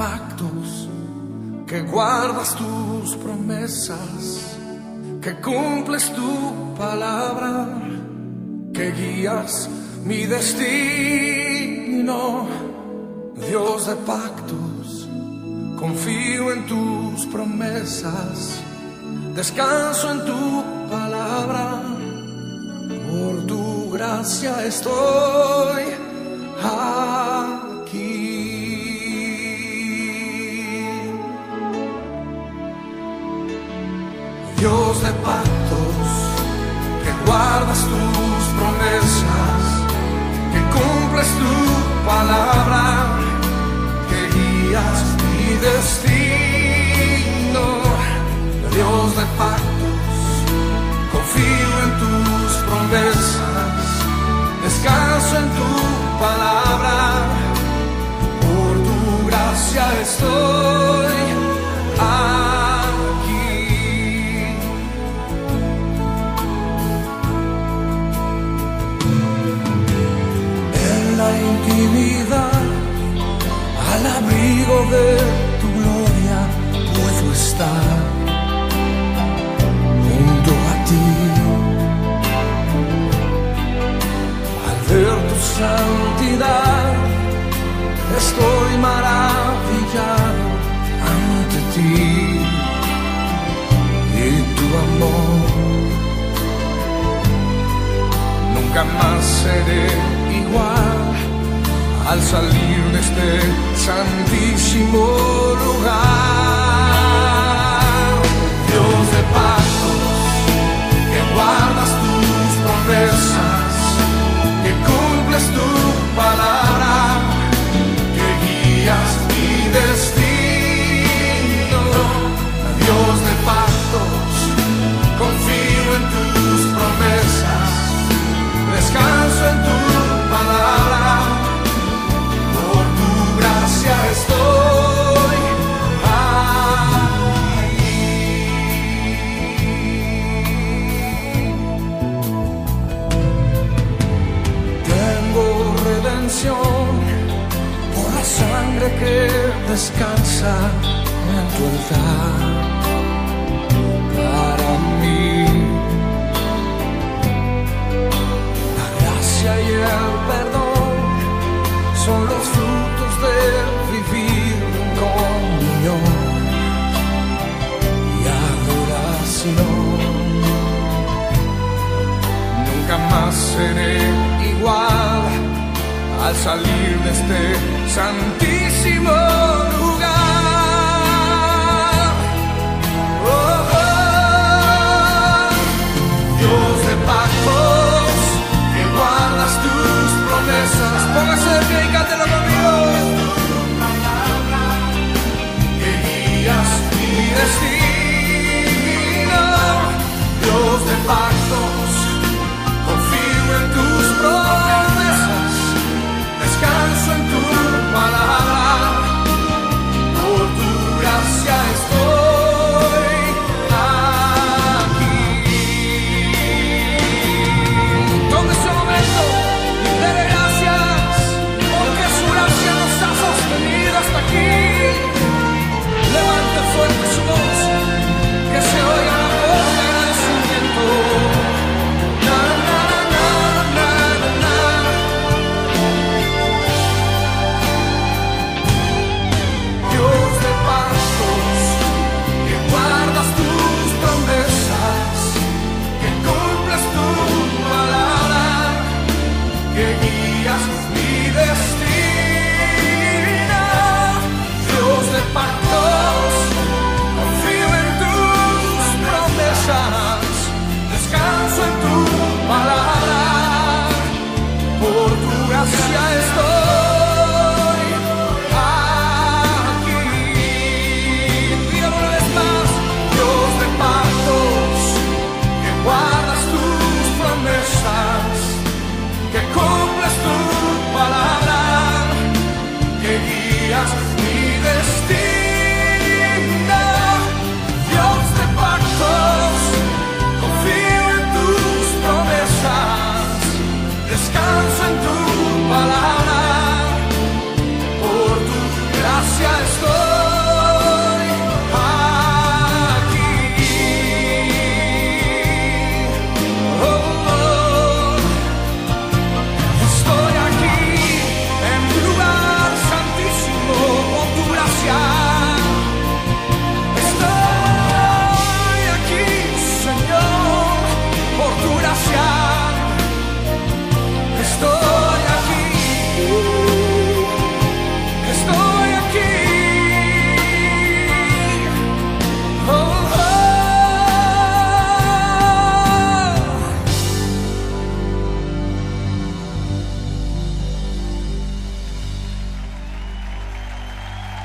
Dios que guardas tus promesas, que cumples tu palabra, que guías mi destino, Dios de pactos, confío en tus promesas, descanso en tu palabra, por tu gracia estoy aquí. Dios de abrigo de tu gloria, puedo estar junto a ti. Al ver tu santidad, estoy maravillado ante ti y tu amor. Nunca más seré igual al salir de este santísimo lugar. Descansa en tu altar para mí. La gracia y el perdón son los frutos de vivir en comunión y adoración. Nunca más seré igual al salir de este santísimo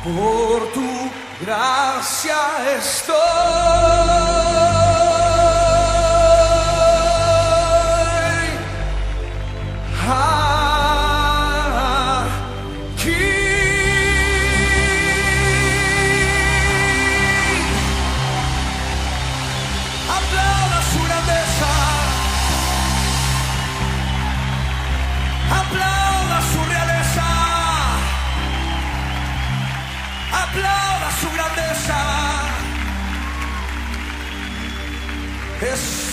por tu gracia estoy. Yes.